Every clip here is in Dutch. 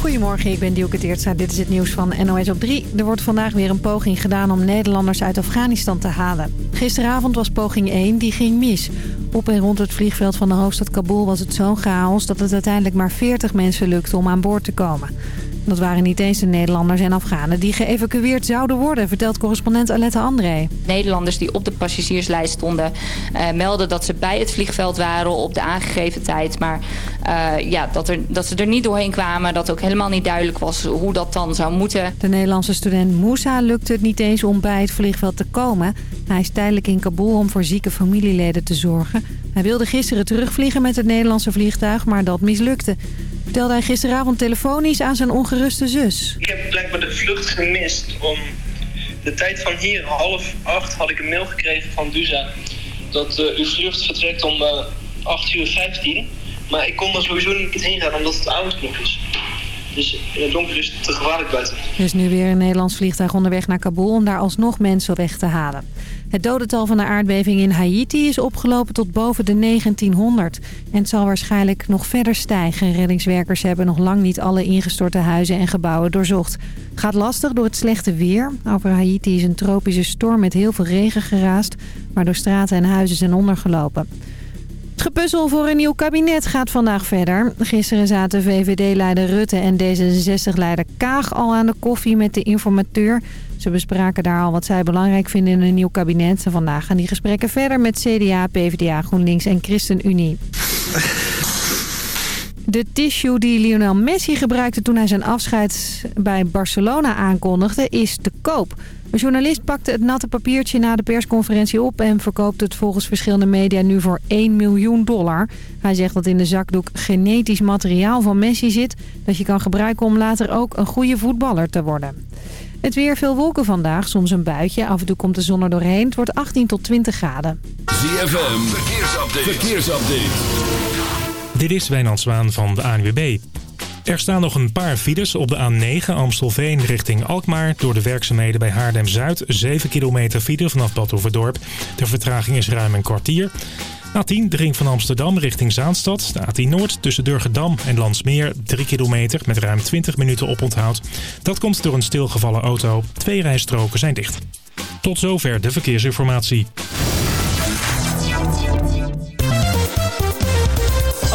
Goedemorgen, ik ben Dielke Teertstra. Dit is het nieuws van NOS op 3. Er wordt vandaag weer een poging gedaan om Nederlanders uit Afghanistan te halen. Gisteravond was poging 1, die ging mis. Op en rond het vliegveld van de hoofdstad Kabul was het zo'n chaos... dat het uiteindelijk maar 40 mensen lukte om aan boord te komen. Dat waren niet eens de Nederlanders en Afghanen die geëvacueerd zouden worden, vertelt correspondent Alette André. Nederlanders die op de passagierslijst stonden uh, melden dat ze bij het vliegveld waren op de aangegeven tijd. Maar uh, ja, dat, er, dat ze er niet doorheen kwamen, dat ook helemaal niet duidelijk was hoe dat dan zou moeten. De Nederlandse student Moussa lukte het niet eens om bij het vliegveld te komen. Hij is tijdelijk in Kabul om voor zieke familieleden te zorgen. Hij wilde gisteren terugvliegen met het Nederlandse vliegtuig, maar dat mislukte vertelde hij gisteravond telefonisch aan zijn ongeruste zus. Ik heb blijkbaar de vlucht gemist. Om de tijd van hier, half acht, had ik een mail gekregen van Duza... dat uh, uw vlucht vertrekt om uh, 8 uur 15. Maar ik kon er sowieso niet heen gaan omdat het avondklok is. Dus in het donker is het te gevaarlijk buiten. Er is nu weer een Nederlands vliegtuig onderweg naar Kabul om daar alsnog mensen weg te halen. Het dodental van de aardbeving in Haiti is opgelopen tot boven de 1900. En het zal waarschijnlijk nog verder stijgen. Reddingswerkers hebben nog lang niet alle ingestorte huizen en gebouwen doorzocht. Gaat lastig door het slechte weer. Over Haiti is een tropische storm met heel veel regen geraast... waardoor straten en huizen zijn ondergelopen. Het gepuzzel voor een nieuw kabinet gaat vandaag verder. Gisteren zaten VVD-leider Rutte en D66-leider Kaag al aan de koffie met de informateur. Ze bespraken daar al wat zij belangrijk vinden in een nieuw kabinet. En vandaag gaan die gesprekken verder met CDA, PvdA, GroenLinks en ChristenUnie. De tissue die Lionel Messi gebruikte toen hij zijn afscheid bij Barcelona aankondigde is te koop. Een journalist pakte het natte papiertje na de persconferentie op... en verkoopt het volgens verschillende media nu voor 1 miljoen dollar. Hij zegt dat in de zakdoek genetisch materiaal van Messi zit... dat je kan gebruiken om later ook een goede voetballer te worden. Het weer veel wolken vandaag, soms een buitje. Af en toe komt de zon er doorheen. Het wordt 18 tot 20 graden. ZFM, verkeersupdate. verkeersupdate. Dit is Wijnand Zwaan van de ANWB. Er staan nog een paar files op de A9 Amstelveen richting Alkmaar. Door de werkzaamheden bij Haarlem-Zuid. 7 kilometer file vanaf Bad Overdorp. De vertraging is ruim een kwartier. A10, de ring van Amsterdam richting Zaanstad. De A10 Noord tussen Durgedam en Landsmeer. 3 kilometer met ruim 20 minuten oponthoud. Dat komt door een stilgevallen auto. Twee rijstroken zijn dicht. Tot zover de verkeersinformatie.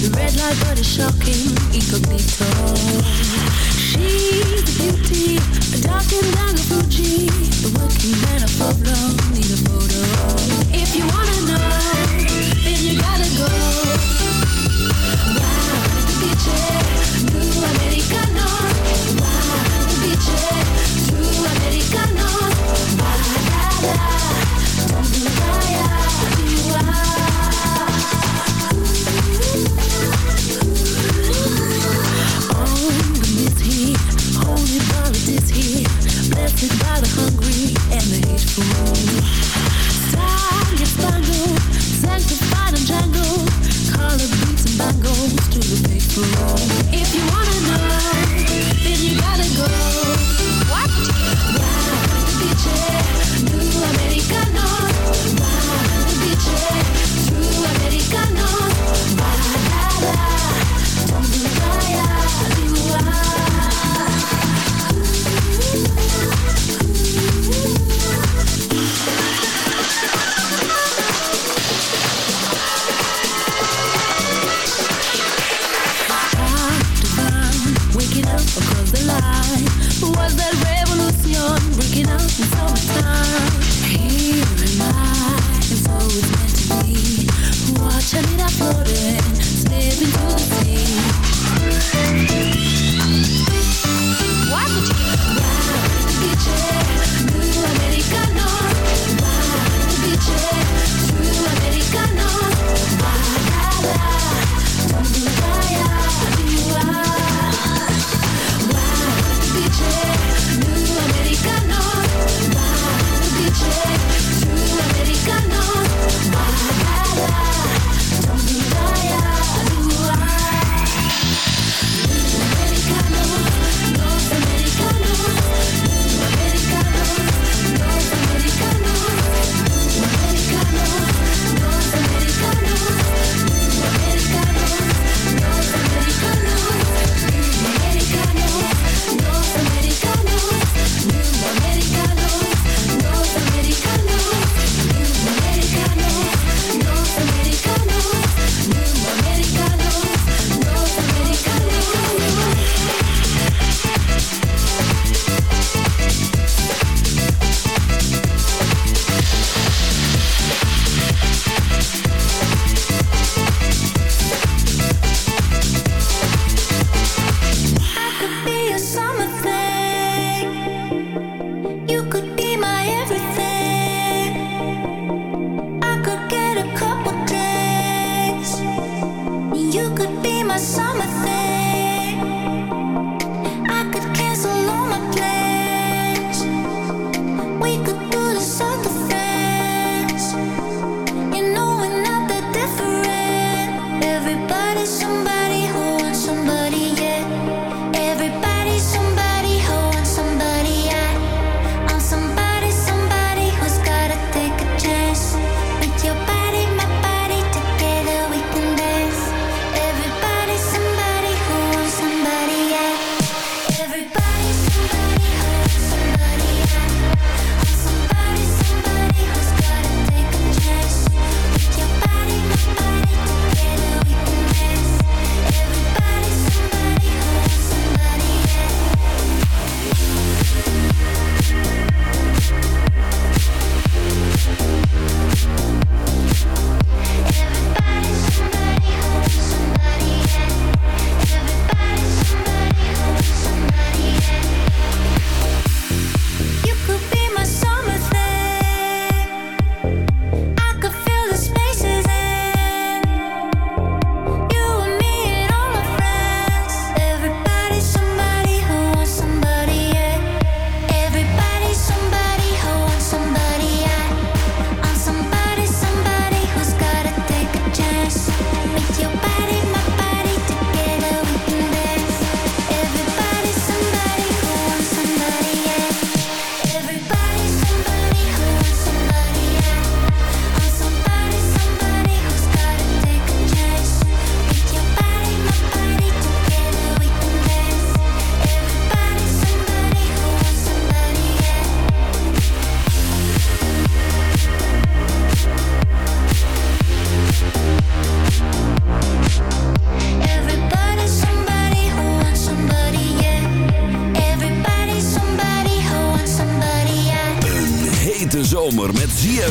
The red light but it's shocking, She's the beauty, a The working man a photo. If you wanna know, then you gotta go. Wow, biche, new americano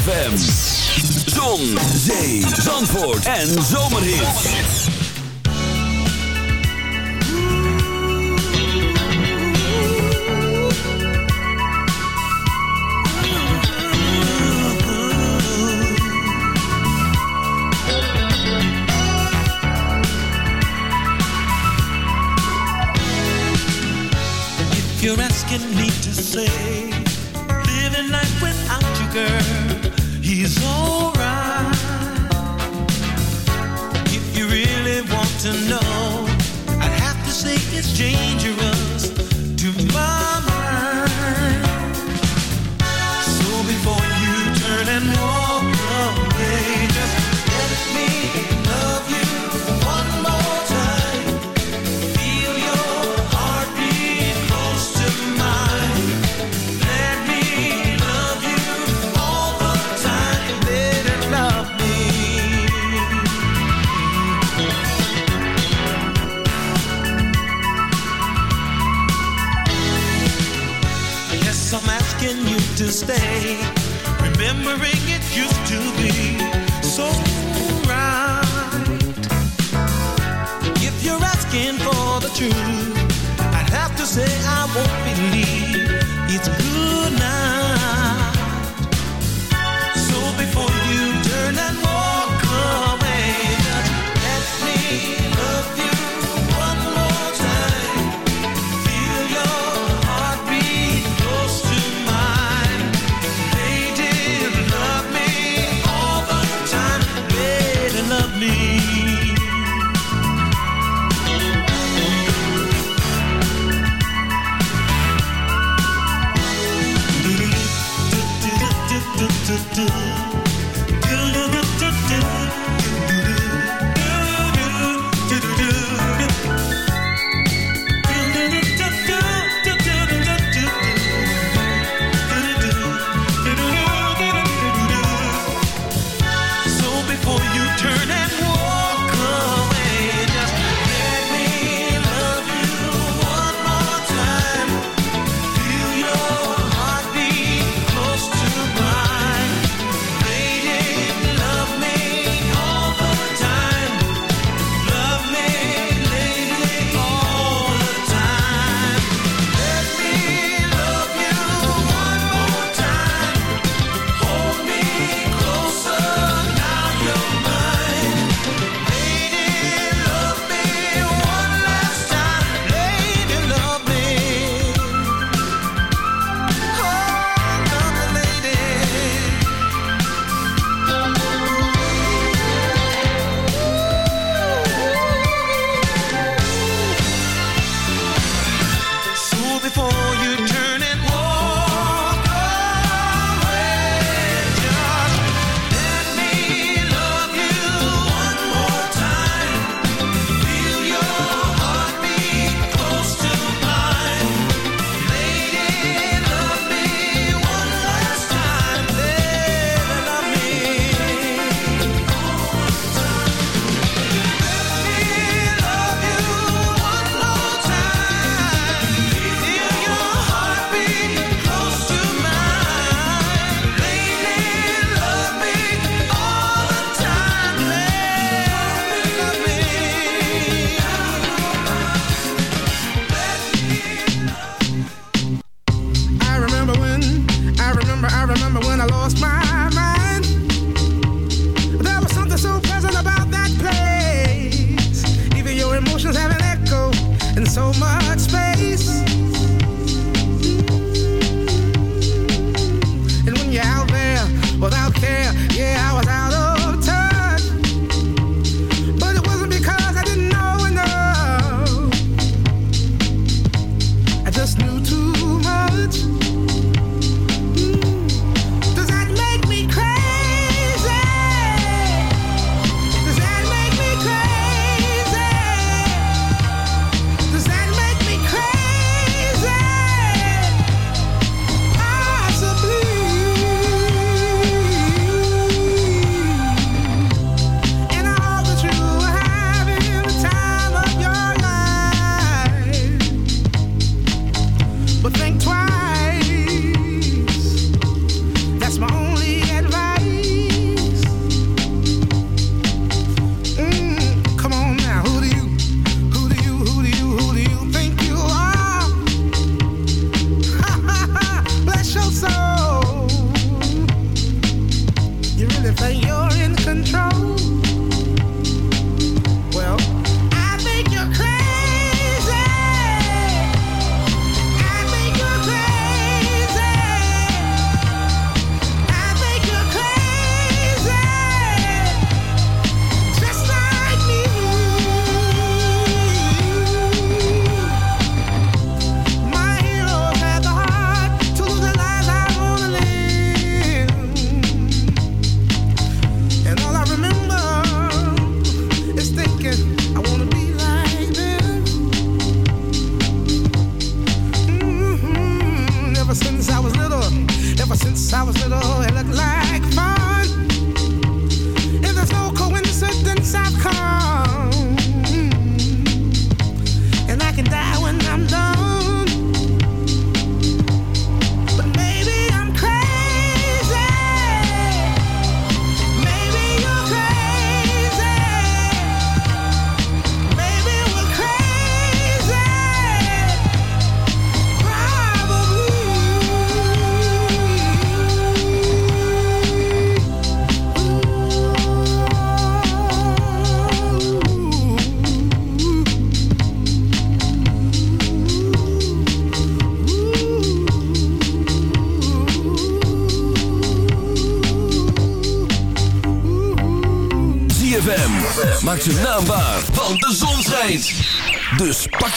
ZFM. it's dangerous. remembering it used to be so right. If you're asking for the truth, I'd have to say.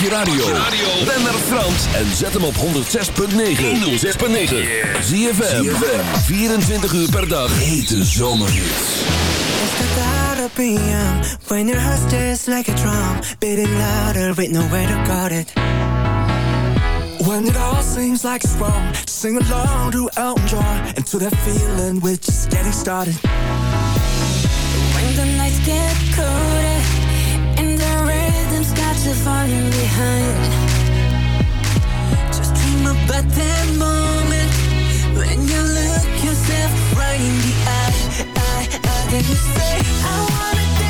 je radio. Ben naar Frans en zet hem op 106.9. 106.9. Zie je 24 uur per dag. Hete zomerhits. p.m. When your heart just like a drum. Beating louder with nowhere to guard it. When it all seems like it's wrong. Sing along to Elton John. And to that feeling we're just getting started. When the nights get colder. you're falling behind. Just dream about that moment when you look yourself right in the eye. I, I, then you say, I wanna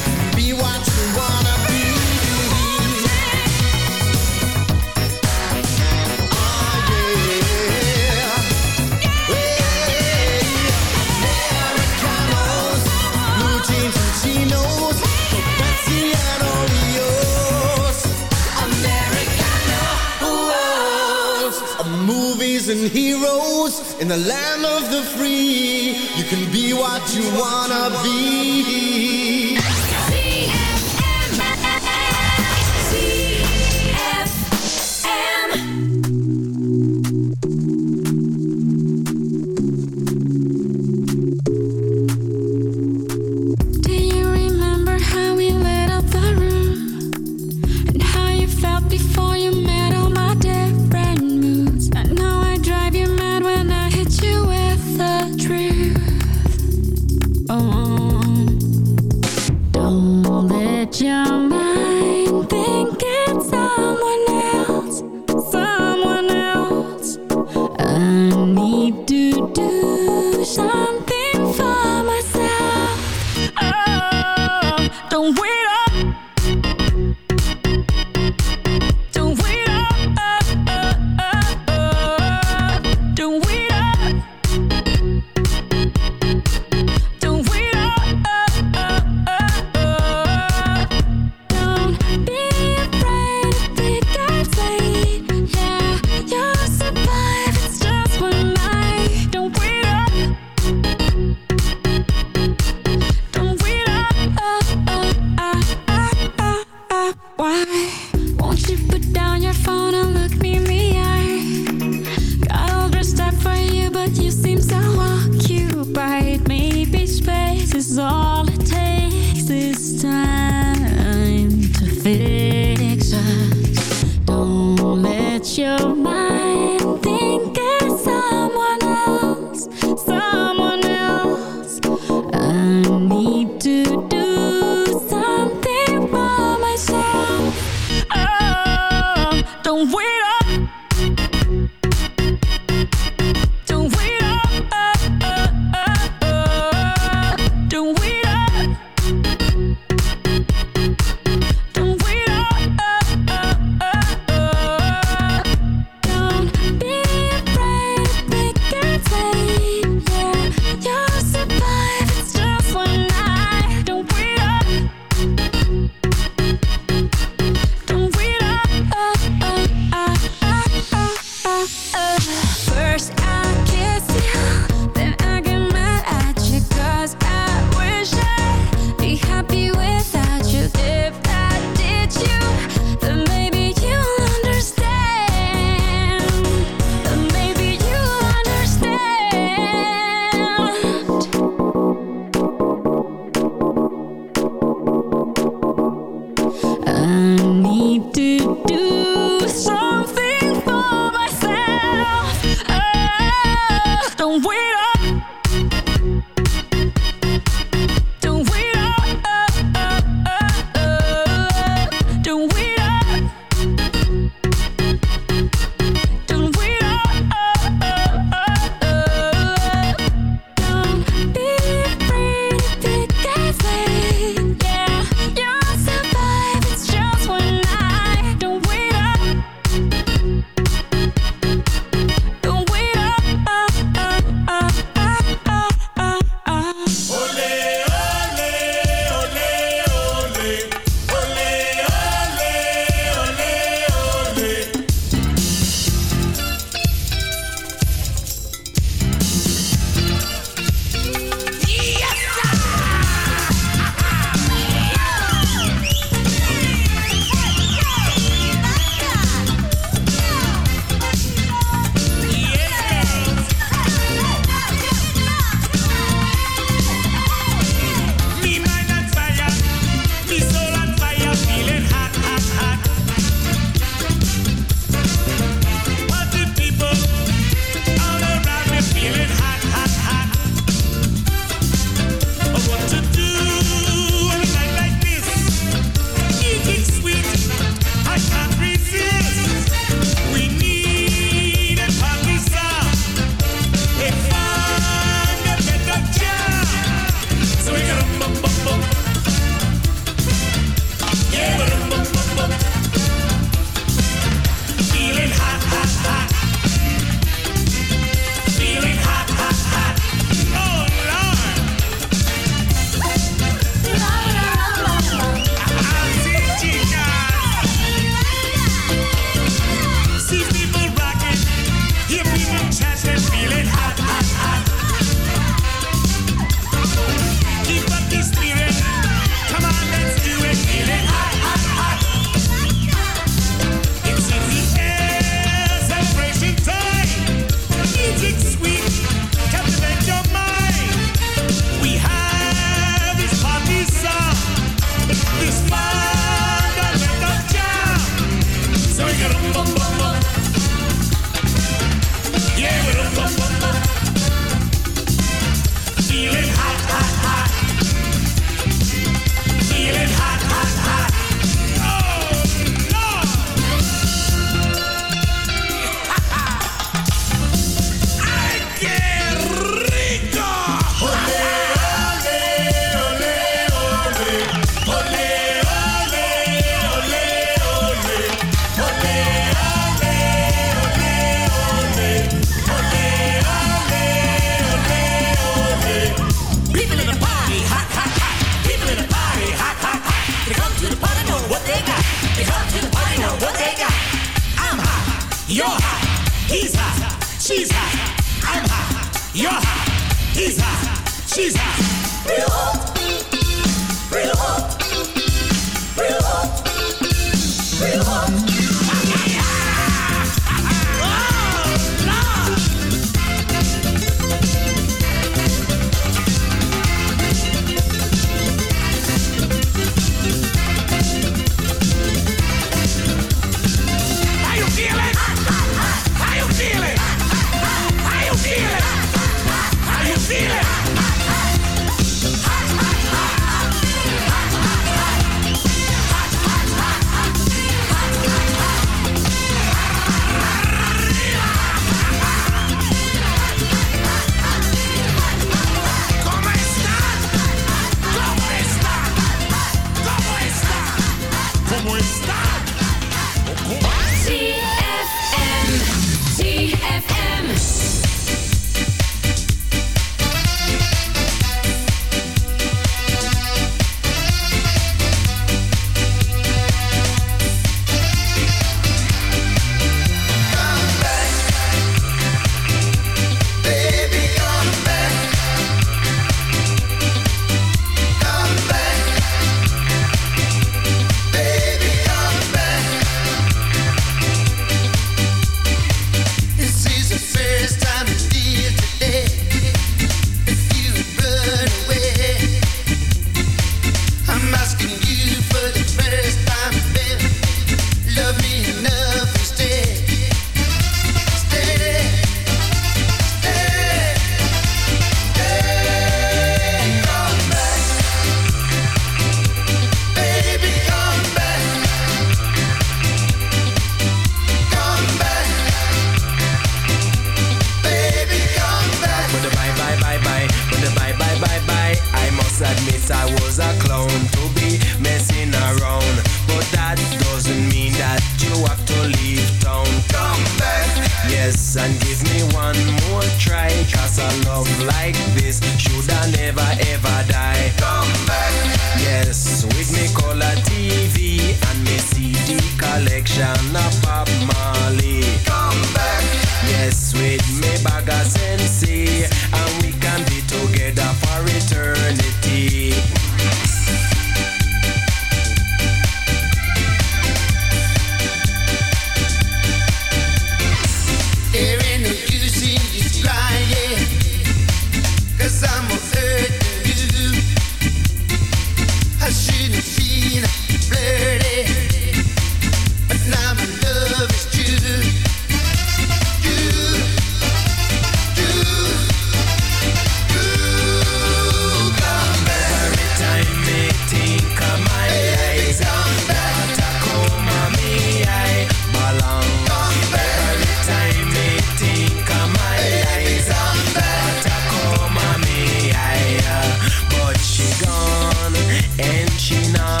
she not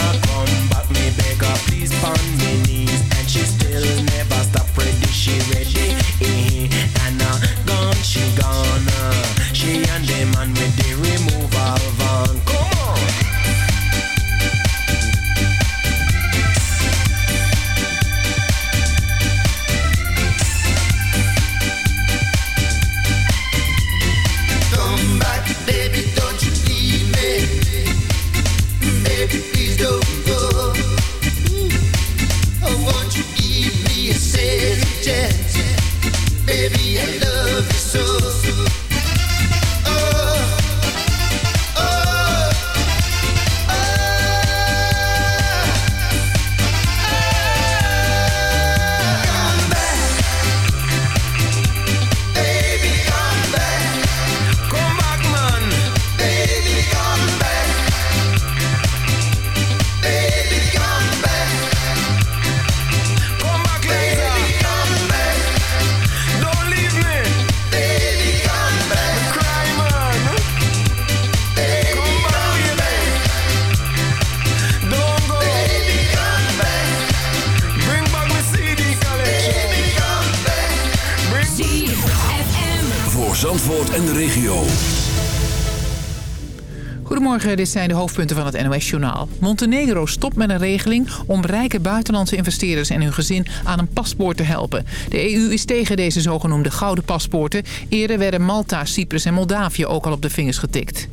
dit zijn de hoofdpunten van het NOS-journaal. Montenegro stopt met een regeling om rijke buitenlandse investeerders en hun gezin aan een paspoort te helpen. De EU is tegen deze zogenoemde gouden paspoorten. Eerder werden Malta, Cyprus en Moldavië ook al op de vingers getikt.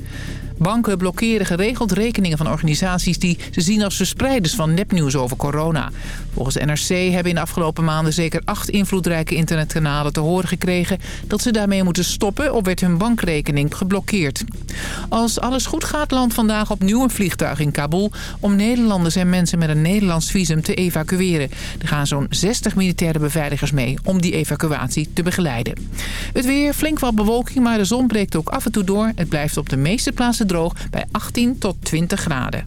Banken blokkeren geregeld rekeningen van organisaties die ze zien als verspreiders van nepnieuws over corona. Volgens NRC hebben in de afgelopen maanden zeker acht invloedrijke internetkanalen te horen gekregen dat ze daarmee moeten stoppen of werd hun bankrekening geblokkeerd. Als alles goed gaat landt vandaag opnieuw een vliegtuig in Kabul om Nederlanders en mensen met een Nederlands visum te evacueren. Er gaan zo'n 60 militaire beveiligers mee om die evacuatie te begeleiden. Het weer, flink wat bewolking, maar de zon breekt ook af en toe door. Het blijft op de meeste plaatsen droog bij 18 tot 20 graden.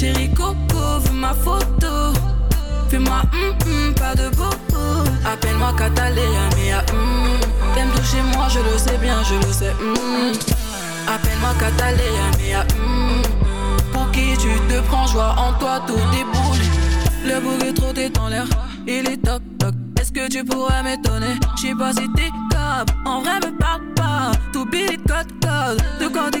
Chérie Coco, ma photo. Fais-moi hum hum, pas de bobo. Appelle-moi Catalina, mia hum. T'aimes toucher moi, je le sais bien, je le sais hum. Appelle-moi Catalina, hum. Pour qui tu te prends, joie en toi, tout déboule. Le bouc est trop dans l'air, il est toc toc. Est-ce que tu pourrais m'étonner? J'sais pas si t'es capable, en vrai me parle pas. Tout billet code code, de quoi t'es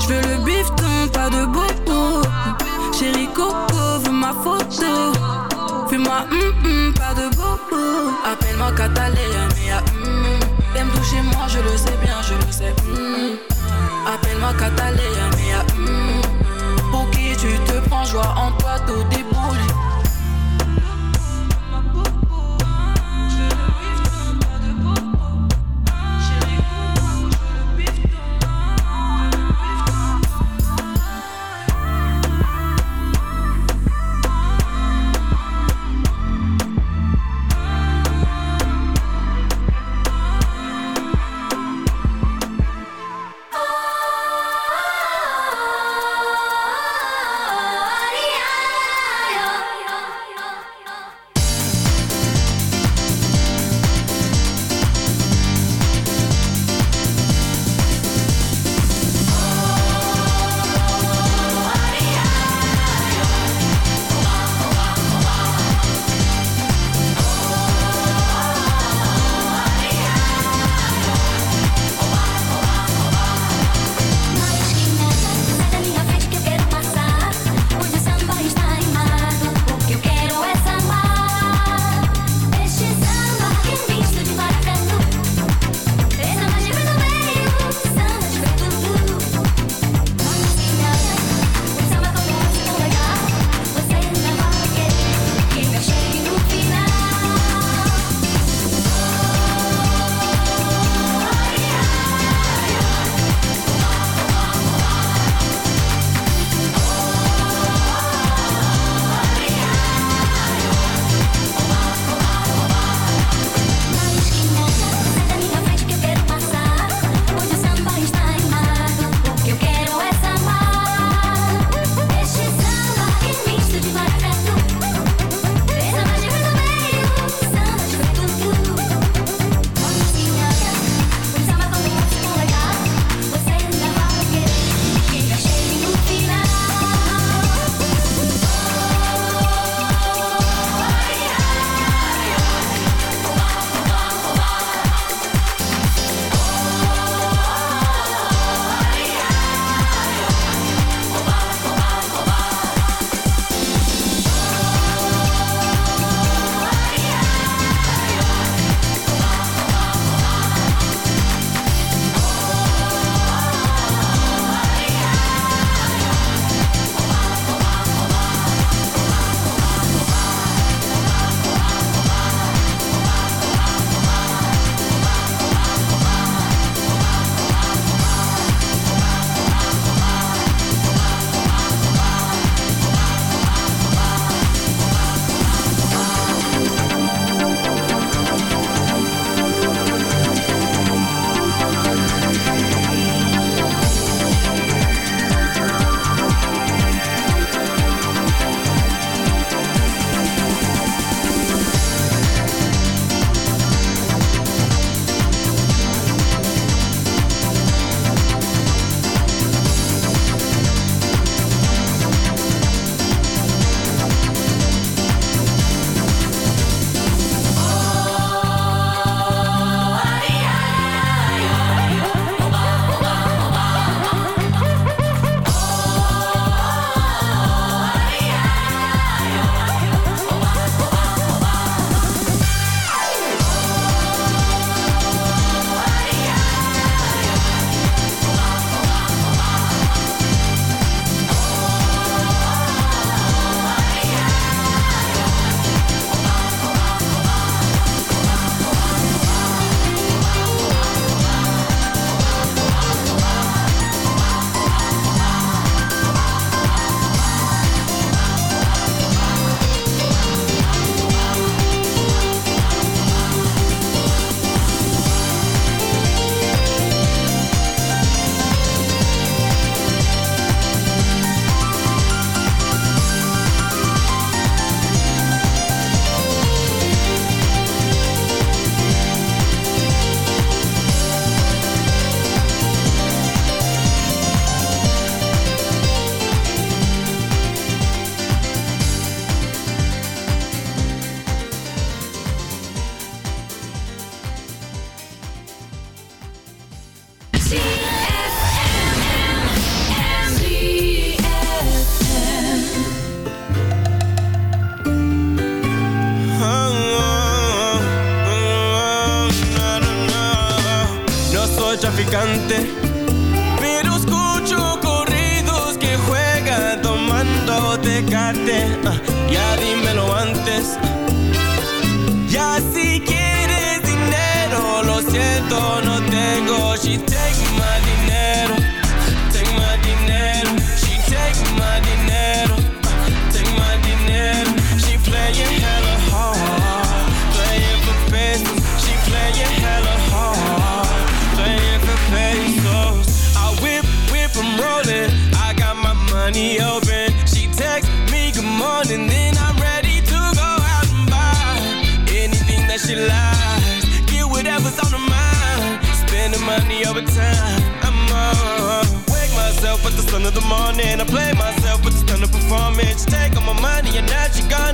Je veux le bifton, pas de bobo. Chérie Coco, veux ma photo. Fais-moi pas de bobo. Appelle-moi Catalina, hum. T'aimes toucher moi, je le sais bien, je le sais. Appelle-moi Catalina, hum. Pour qui tu te prends, joie en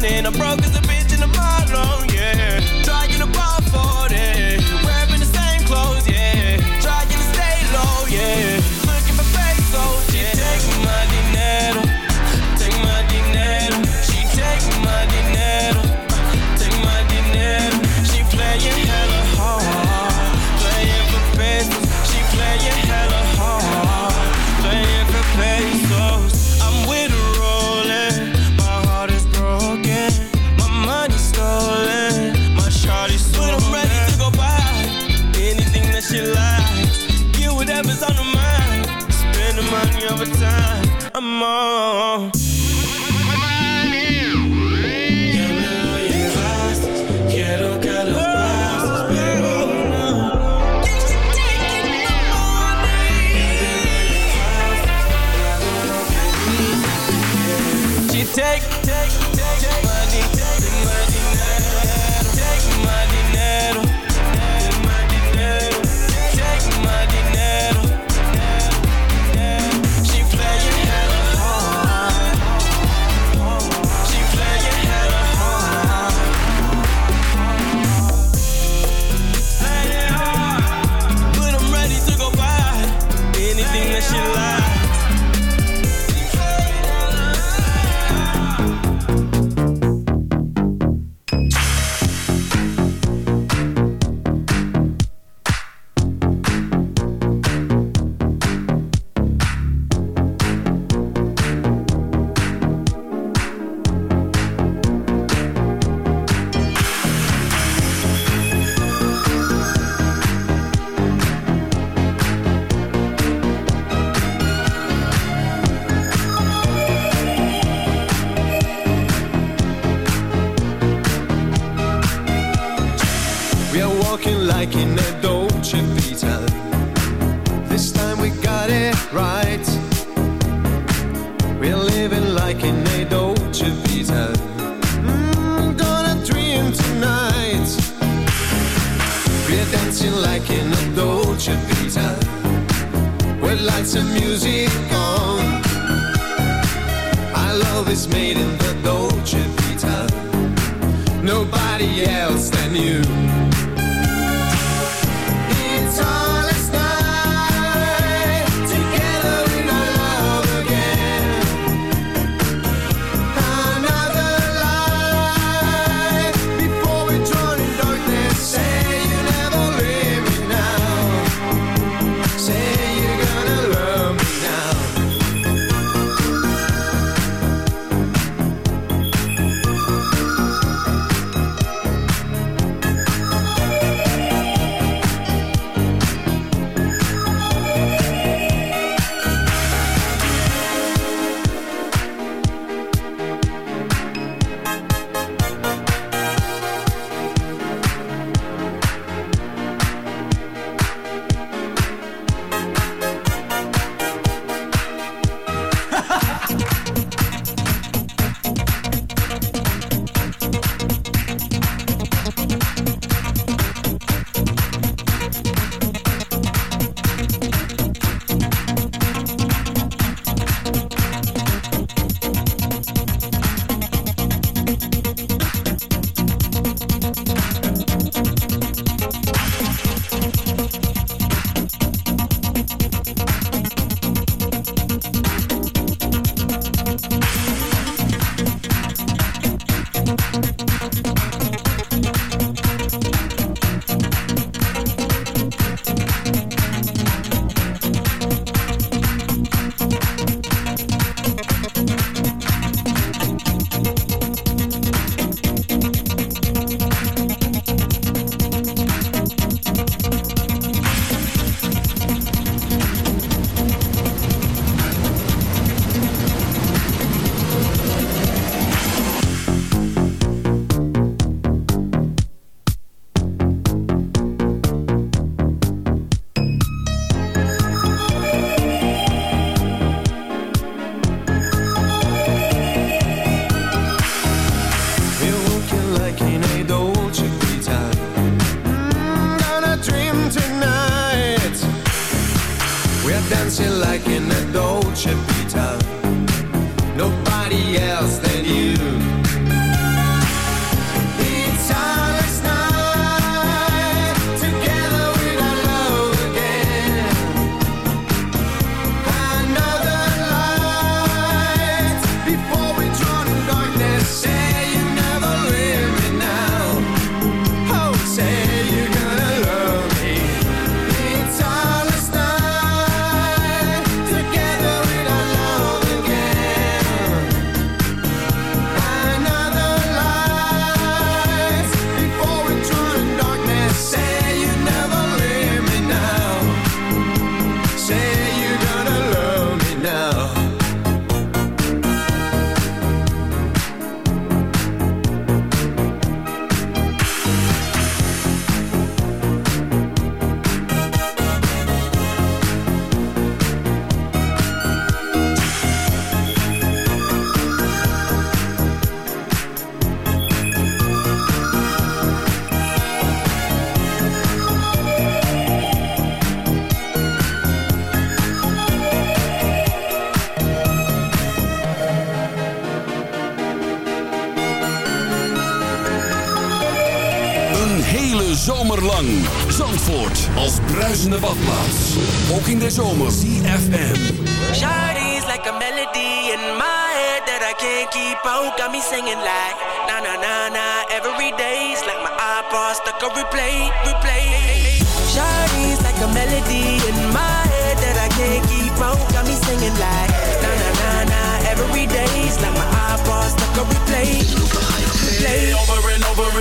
and I'm broke as a bruisende badplaats. Ook in de zomer. CFM. Shawty's like a melody in my head that I can't keep out. Got me singing like na na na na every day's like my iPod stuck on replay, replay. Shawty's like a melody in my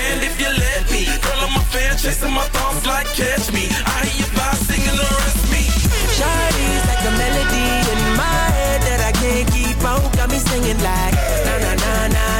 stand if you let me. Girl, I'm a fan, chasing my thoughts like catch me. I hear singing the rest me. Shawty's like a melody in my head that I can't keep out. Got me singing like na na na na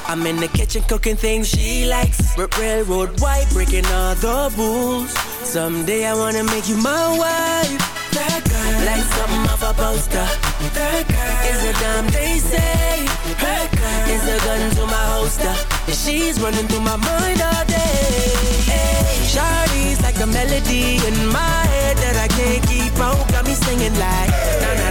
I'm in the kitchen cooking things she likes. R- railroad white, breaking all the rules. Someday I wanna make you my wife. That girl, like something off a poster. That girl is a damn they say. That girl is a gun to my holster. She's running through my mind all day. Hey, Shawty's like a melody in my head that I can't keep out. Got me singing like na na na na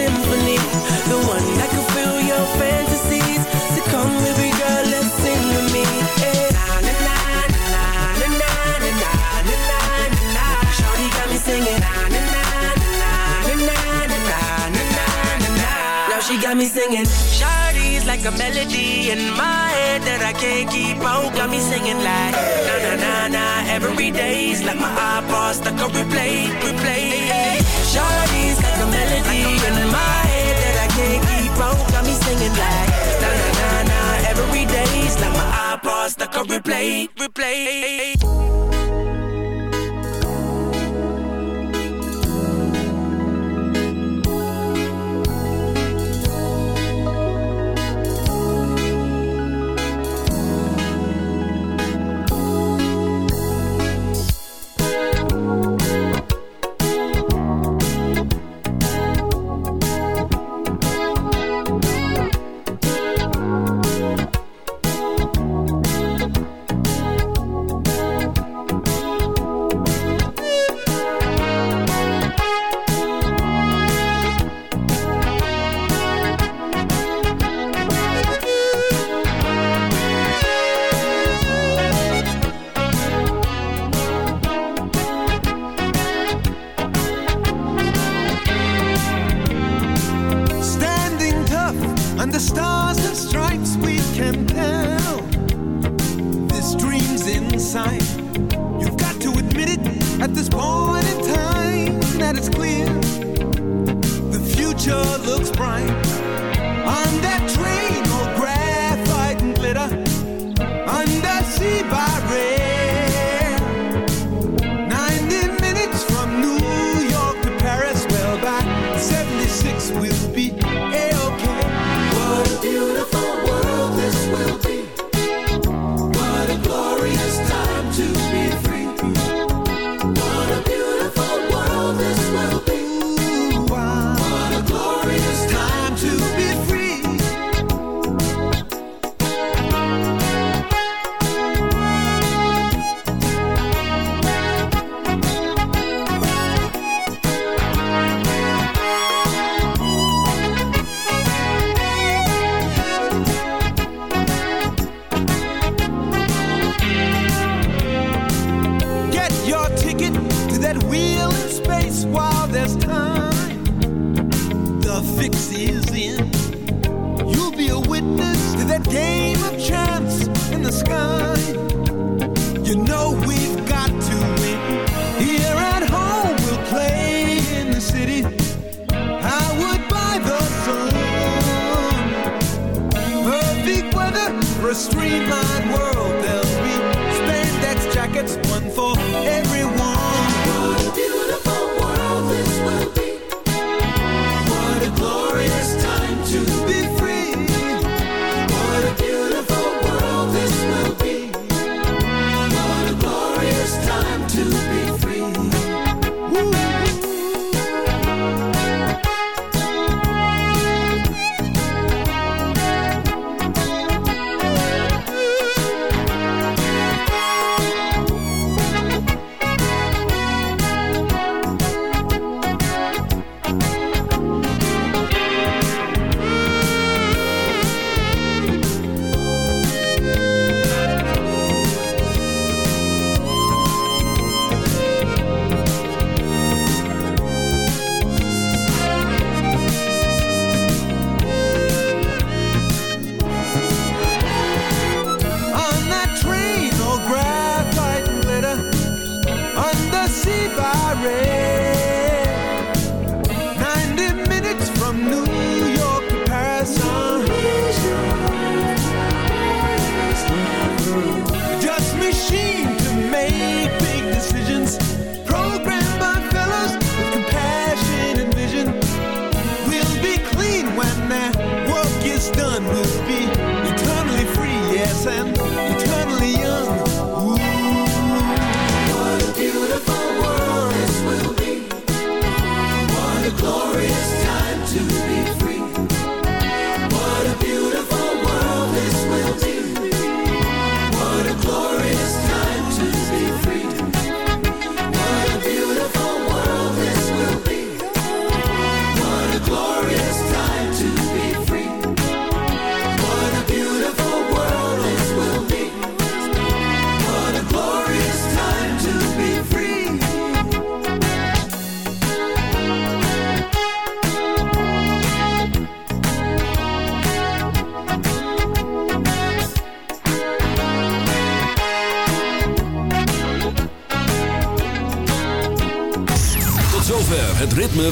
the one that can fill your fantasies. So come, girl, got me singing. Now she got me singing. Like a melody in my head that I can't keep out. Got me singing like. Every day's like my stuck on replay, replay. Shawty's like a melody in my out Got me singing like na na na na every day's like my iPod stuck on replay, replay